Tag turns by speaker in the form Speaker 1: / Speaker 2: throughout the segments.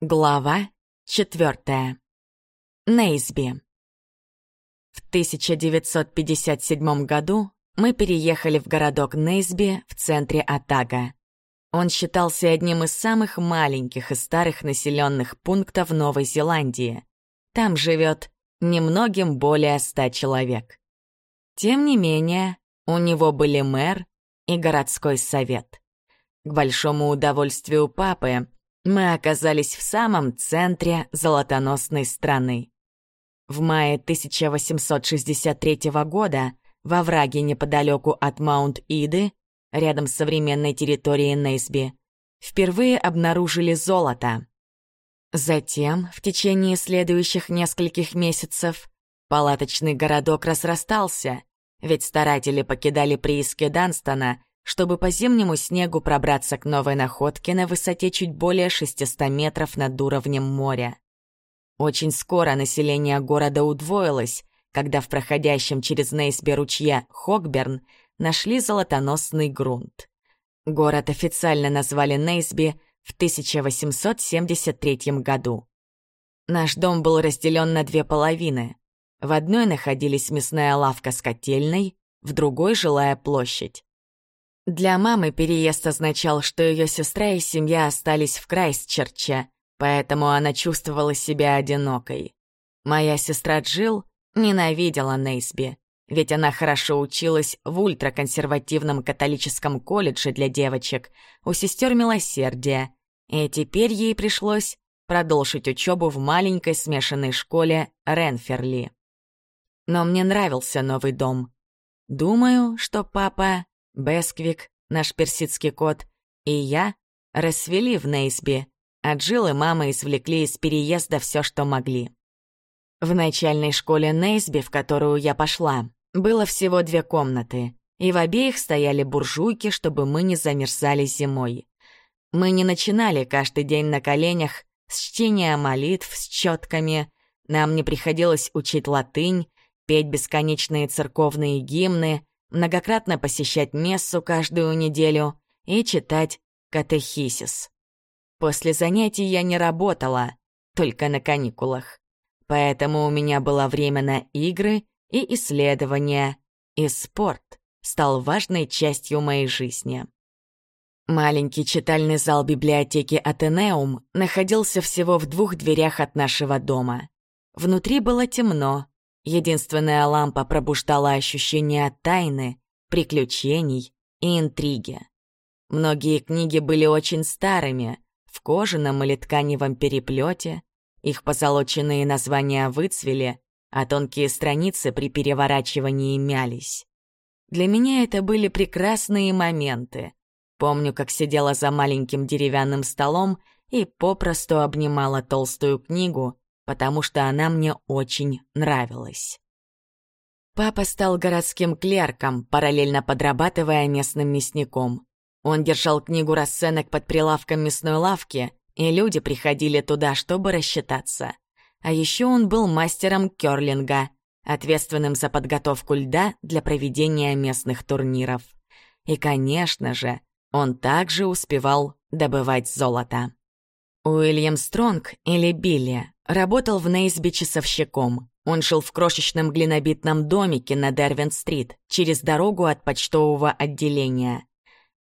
Speaker 1: Глава четвертая. Нейсби. В 1957 году мы переехали в городок Нейсби в центре Атага. Он считался одним из самых маленьких и старых населенных пунктов Новой Зеландии. Там живет немногим более ста человек. Тем не менее, у него были мэр и городской совет. К большому удовольствию папы, мы оказались в самом центре золотоносной страны. В мае 1863 года во враге неподалеку от Маунт-Иды, рядом с современной территорией Нейсби, впервые обнаружили золото. Затем, в течение следующих нескольких месяцев, палаточный городок разрастался, ведь старатели покидали прииски Данстона чтобы по зимнему снегу пробраться к новой находке на высоте чуть более 600 метров над уровнем моря. Очень скоро население города удвоилось, когда в проходящем через Нейсби ручье Хокберн нашли золотоносный грунт. Город официально назвали Нейсби в 1873 году. Наш дом был разделен на две половины. В одной находились мясная лавка с котельной, в другой — жилая площадь. Для мамы переезд означал, что ее сестра и семья остались в Крайстчерче, поэтому она чувствовала себя одинокой. Моя сестра Джилл ненавидела Нейсби, ведь она хорошо училась в ультраконсервативном католическом колледже для девочек у сестер Милосердия, и теперь ей пришлось продолжить учебу в маленькой смешанной школе Ренферли. Но мне нравился новый дом. Думаю, что папа Бесквик, наш персидский кот, и я рассвели в Нейсби, а Джилл и мама извлекли из переезда все, что могли. В начальной школе Нейсби, в которую я пошла, было всего две комнаты, и в обеих стояли буржуйки, чтобы мы не замерзали зимой. Мы не начинали каждый день на коленях с чтения молитв с четками, нам не приходилось учить латынь, петь бесконечные церковные гимны, многократно посещать мессу каждую неделю и читать катехисис. После занятий я не работала, только на каникулах. Поэтому у меня было время на игры и исследования, и спорт стал важной частью моей жизни. Маленький читальный зал библиотеки Атенеум находился всего в двух дверях от нашего дома. Внутри было темно, Единственная лампа пробуждала ощущение тайны, приключений и интриги. Многие книги были очень старыми, в кожаном или тканевом переплете, их позолоченные названия выцвели, а тонкие страницы при переворачивании мялись. Для меня это были прекрасные моменты. Помню, как сидела за маленьким деревянным столом и попросту обнимала толстую книгу, потому что она мне очень нравилась. Папа стал городским клерком, параллельно подрабатывая местным мясником. Он держал книгу расценок под прилавком мясной лавки, и люди приходили туда, чтобы рассчитаться. А еще он был мастером керлинга, ответственным за подготовку льда для проведения местных турниров. И, конечно же, он также успевал добывать золото. Уильям Стронг, или Билли, работал в Нейсби часовщиком. Он жил в крошечном глинобитном домике на Дервин-стрит, через дорогу от почтового отделения.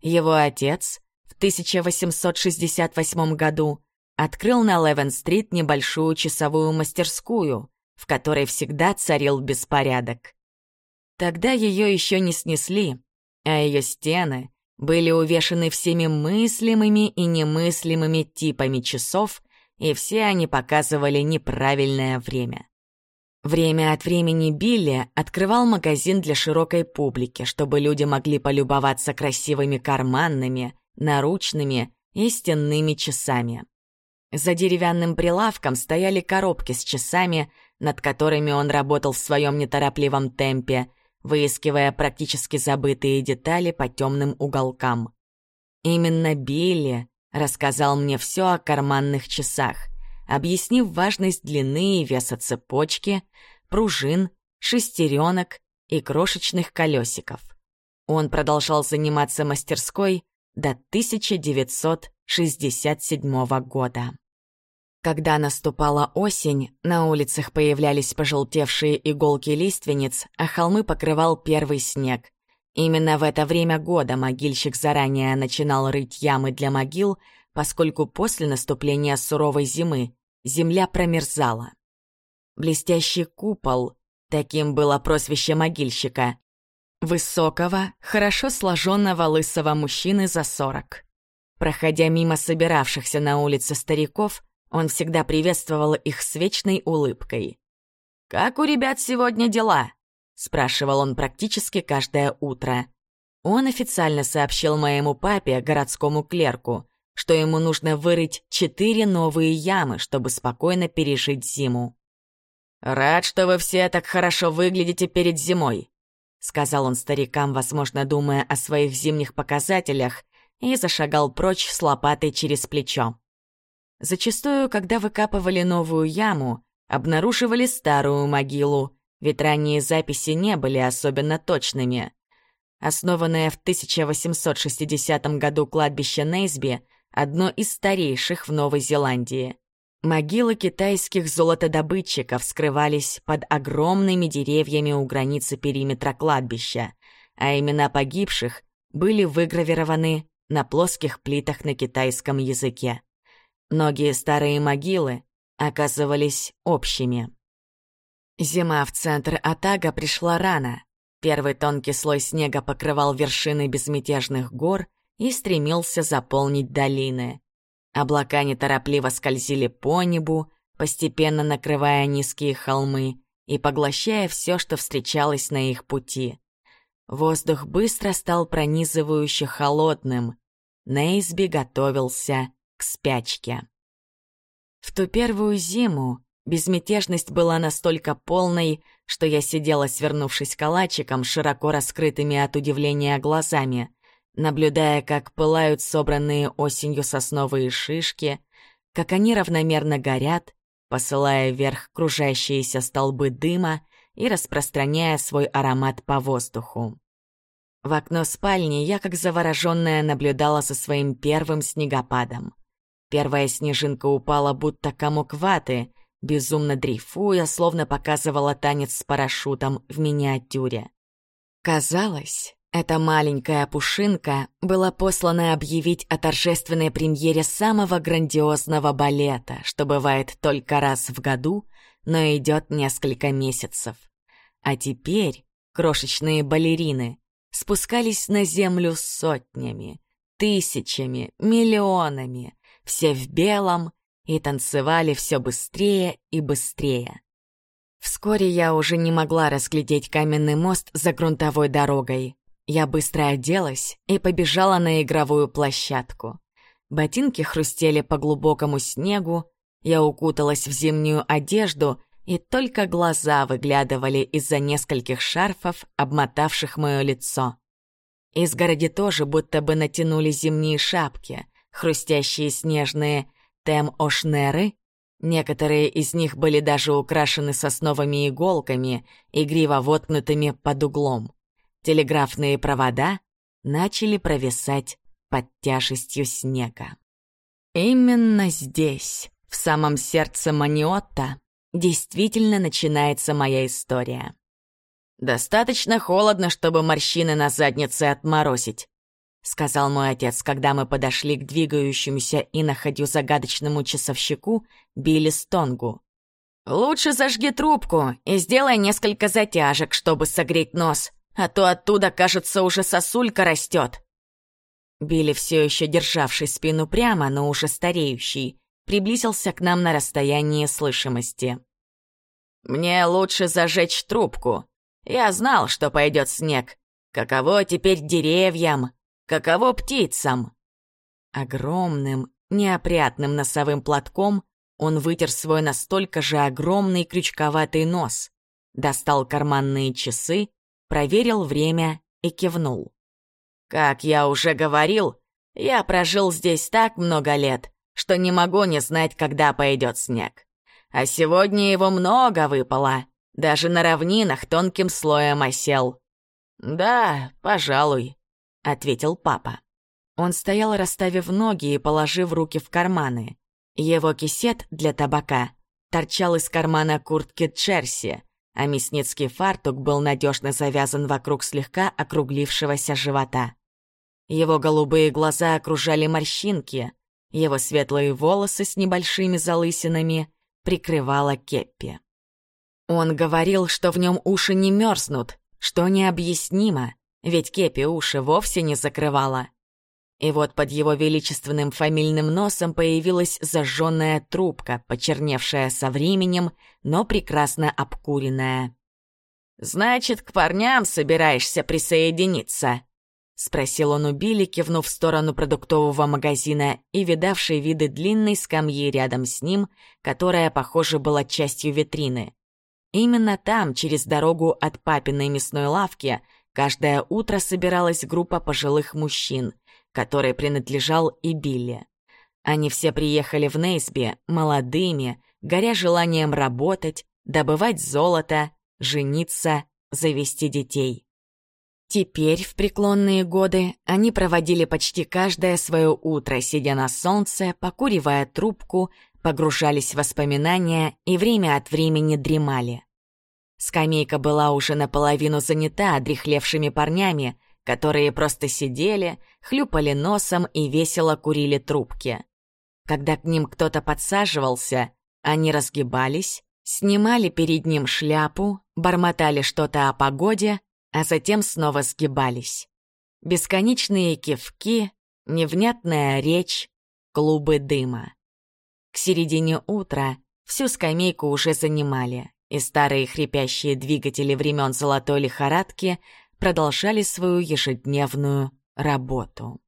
Speaker 1: Его отец в 1868 году открыл на Левен-стрит небольшую часовую мастерскую, в которой всегда царил беспорядок. Тогда ее еще не снесли, а ее стены были увешаны всеми мыслимыми и немыслимыми типами часов, и все они показывали неправильное время. Время от времени Билли открывал магазин для широкой публики, чтобы люди могли полюбоваться красивыми карманными, наручными и стенными часами. За деревянным прилавком стояли коробки с часами, над которыми он работал в своем неторопливом темпе, выискивая практически забытые детали по темным уголкам. Именно Билли рассказал мне все о карманных часах, объяснив важность длины и веса цепочки, пружин, шестеренок и крошечных колесиков. Он продолжал заниматься мастерской до 1967 года. Когда наступала осень, на улицах появлялись пожелтевшие иголки лиственниц, а холмы покрывал первый снег. Именно в это время года могильщик заранее начинал рыть ямы для могил, поскольку после наступления суровой зимы земля промерзала. Блестящий купол, таким было прозвище могильщика, высокого, хорошо сложенного лысого мужчины за сорок. Проходя мимо собиравшихся на улице стариков, он всегда приветствовал их с вечной улыбкой. «Как у ребят сегодня дела?» — спрашивал он практически каждое утро. Он официально сообщил моему папе, городскому клерку, что ему нужно вырыть четыре новые ямы, чтобы спокойно пережить зиму. «Рад, что вы все так хорошо выглядите перед зимой», — сказал он старикам, возможно, думая о своих зимних показателях, и зашагал прочь с лопатой через плечо. Зачастую, когда выкапывали новую яму, обнаруживали старую могилу, ведь ранние записи не были особенно точными. Основанное в 1860 году кладбище Нейсби — одно из старейших в Новой Зеландии. Могилы китайских золотодобытчиков скрывались под огромными деревьями у границы периметра кладбища, а имена погибших были выгравированы на плоских плитах на китайском языке. Многие старые могилы оказывались общими. Зима в центр Атага пришла рано. Первый тонкий слой снега покрывал вершины безмятежных гор и стремился заполнить долины. Облака неторопливо скользили по небу, постепенно накрывая низкие холмы и поглощая все, что встречалось на их пути. Воздух быстро стал пронизывающе холодным. Нейсби готовился к спячке. В ту первую зиму безмятежность была настолько полной, что я сидела, свернувшись калачиком, широко раскрытыми от удивления глазами, наблюдая, как пылают собранные осенью сосновые шишки, как они равномерно горят, посылая вверх кружащиеся столбы дыма и распространяя свой аромат по воздуху. В окно спальни я, как завороженная, наблюдала за своим первым снегопадом. Первая снежинка упала, будто комок ваты, безумно дрейфуя, словно показывала танец с парашютом в миниатюре. Казалось, эта маленькая пушинка была послана объявить о торжественной премьере самого грандиозного балета, что бывает только раз в году, но идет несколько месяцев. А теперь крошечные балерины спускались на землю сотнями, тысячами, миллионами, все в белом, и танцевали все быстрее и быстрее. Вскоре я уже не могла разглядеть каменный мост за грунтовой дорогой. Я быстро оделась и побежала на игровую площадку. Ботинки хрустели по глубокому снегу, я укуталась в зимнюю одежду, и только глаза выглядывали из-за нескольких шарфов, обмотавших мое лицо. Изгороди тоже будто бы натянули зимние шапки хрустящие снежные тем-ошнеры. Некоторые из них были даже украшены сосновыми иголками, игриво воткнутыми под углом. Телеграфные провода начали провисать под тяжестью снега. Именно здесь, в самом сердце Маниотта, действительно начинается моя история. Достаточно холодно, чтобы морщины на заднице отморозить. — сказал мой отец, когда мы подошли к двигающемуся и находю загадочному часовщику Билли Стонгу. «Лучше зажги трубку и сделай несколько затяжек, чтобы согреть нос, а то оттуда, кажется, уже сосулька растет». Билли, все еще державший спину прямо, но уже стареющий, приблизился к нам на расстоянии слышимости. «Мне лучше зажечь трубку. Я знал, что пойдет снег. Каково теперь деревьям?» Каково птицам?» Огромным, неопрятным носовым платком он вытер свой настолько же огромный крючковатый нос, достал карманные часы, проверил время и кивнул. «Как я уже говорил, я прожил здесь так много лет, что не могу не знать, когда пойдет снег. А сегодня его много выпало, даже на равнинах тонким слоем осел. Да, пожалуй, — ответил папа. Он стоял, расставив ноги и положив руки в карманы. Его кисет для табака торчал из кармана куртки Джерси, а мясницкий фартук был надежно завязан вокруг слегка округлившегося живота. Его голубые глаза окружали морщинки, его светлые волосы с небольшими залысинами прикрывала кеппи. Он говорил, что в нем уши не мерзнут, что необъяснимо, ведь кепи уши вовсе не закрывала. И вот под его величественным фамильным носом появилась зажженная трубка, почерневшая со временем, но прекрасно обкуренная. «Значит, к парням собираешься присоединиться?» — спросил он у Билли, кивнув в сторону продуктового магазина и видавшей виды длинной скамьи рядом с ним, которая, похоже, была частью витрины. Именно там, через дорогу от папиной мясной лавки, каждое утро собиралась группа пожилых мужчин, которой принадлежал и Билли. Они все приехали в Нейсби молодыми, горя желанием работать, добывать золото, жениться, завести детей. Теперь, в преклонные годы, они проводили почти каждое свое утро, сидя на солнце, покуривая трубку, погружались в воспоминания и время от времени дремали. Скамейка была уже наполовину занята одрехлевшими парнями, которые просто сидели, хлюпали носом и весело курили трубки. Когда к ним кто-то подсаживался, они разгибались, снимали перед ним шляпу, бормотали что-то о погоде, а затем снова сгибались. Бесконечные кивки, невнятная речь, клубы дыма. К середине утра всю скамейку уже занимали, и старые хрипящие двигатели времен золотой лихорадки продолжали свою ежедневную работу.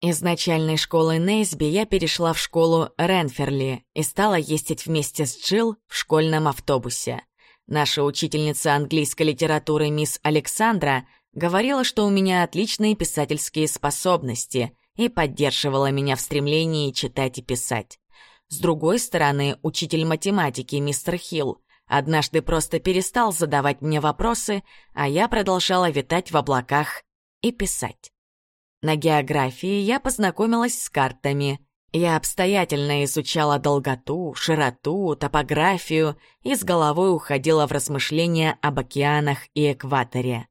Speaker 1: Из начальной школы Нейсби я перешла в школу Ренферли и стала ездить вместе с Джилл в школьном автобусе. Наша учительница английской литературы мисс Александра говорила, что у меня отличные писательские способности и поддерживала меня в стремлении читать и писать. С другой стороны, учитель математики мистер Хилл однажды просто перестал задавать мне вопросы, а я продолжала витать в облаках и писать. На географии я познакомилась с картами. Я обстоятельно изучала долготу, широту, топографию и с головой уходила в размышления об океанах и экваторе.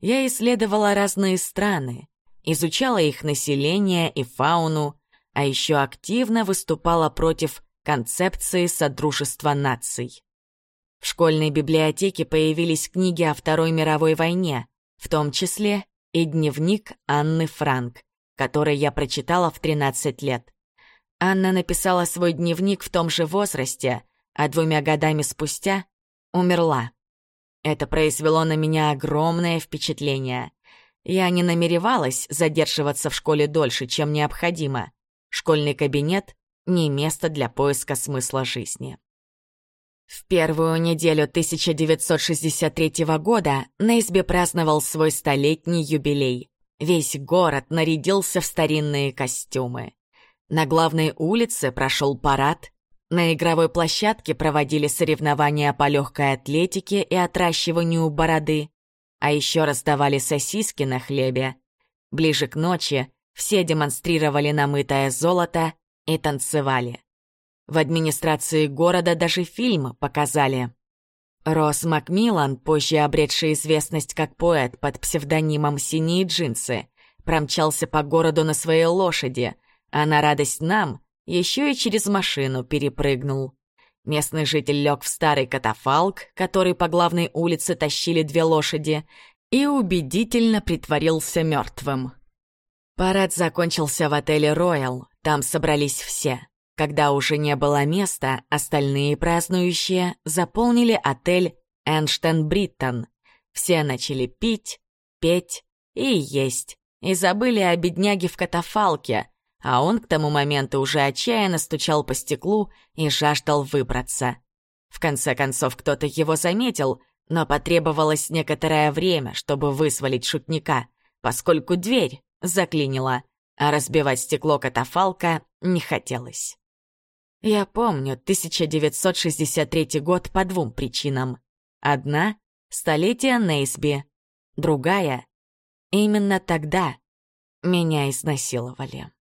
Speaker 1: Я исследовала разные страны, изучала их население и фауну, а еще активно выступала против концепции Содружества наций. В школьной библиотеке появились книги о Второй мировой войне, в том числе и дневник Анны Франк, который я прочитала в 13 лет. Анна написала свой дневник в том же возрасте, а двумя годами спустя умерла. Это произвело на меня огромное впечатление. Я не намеревалась задерживаться в школе дольше, чем необходимо. Школьный кабинет — не место для поиска смысла жизни. В первую неделю 1963 года Нейсби праздновал свой столетний юбилей. Весь город нарядился в старинные костюмы. На главной улице прошел парад. На игровой площадке проводили соревнования по легкой атлетике и отращиванию бороды. А еще раздавали сосиски на хлебе. Ближе к ночи все демонстрировали намытое золото и танцевали. В администрации города даже фильм показали. Росс Макмиллан, позже обретший известность как поэт под псевдонимом «Синие джинсы», промчался по городу на своей лошади, а на радость нам еще и через машину перепрыгнул. Местный житель лег в старый катафалк, который по главной улице тащили две лошади, и убедительно притворился мертвым. Парад закончился в отеле «Роял», там собрались все. Когда уже не было места, остальные празднующие заполнили отель «Энштен Бриттон». Все начали пить, петь и есть, и забыли о бедняге в катафалке, а он к тому моменту уже отчаянно стучал по стеклу и жаждал выбраться. В конце концов, кто-то его заметил, но потребовалось некоторое время, чтобы вызволить шутника, поскольку дверь заклинила, а разбивать стекло катафалка не хотелось. Я помню 1963 год по двум причинам. Одна — столетие Нейсби. Другая — именно тогда меня изнасиловали.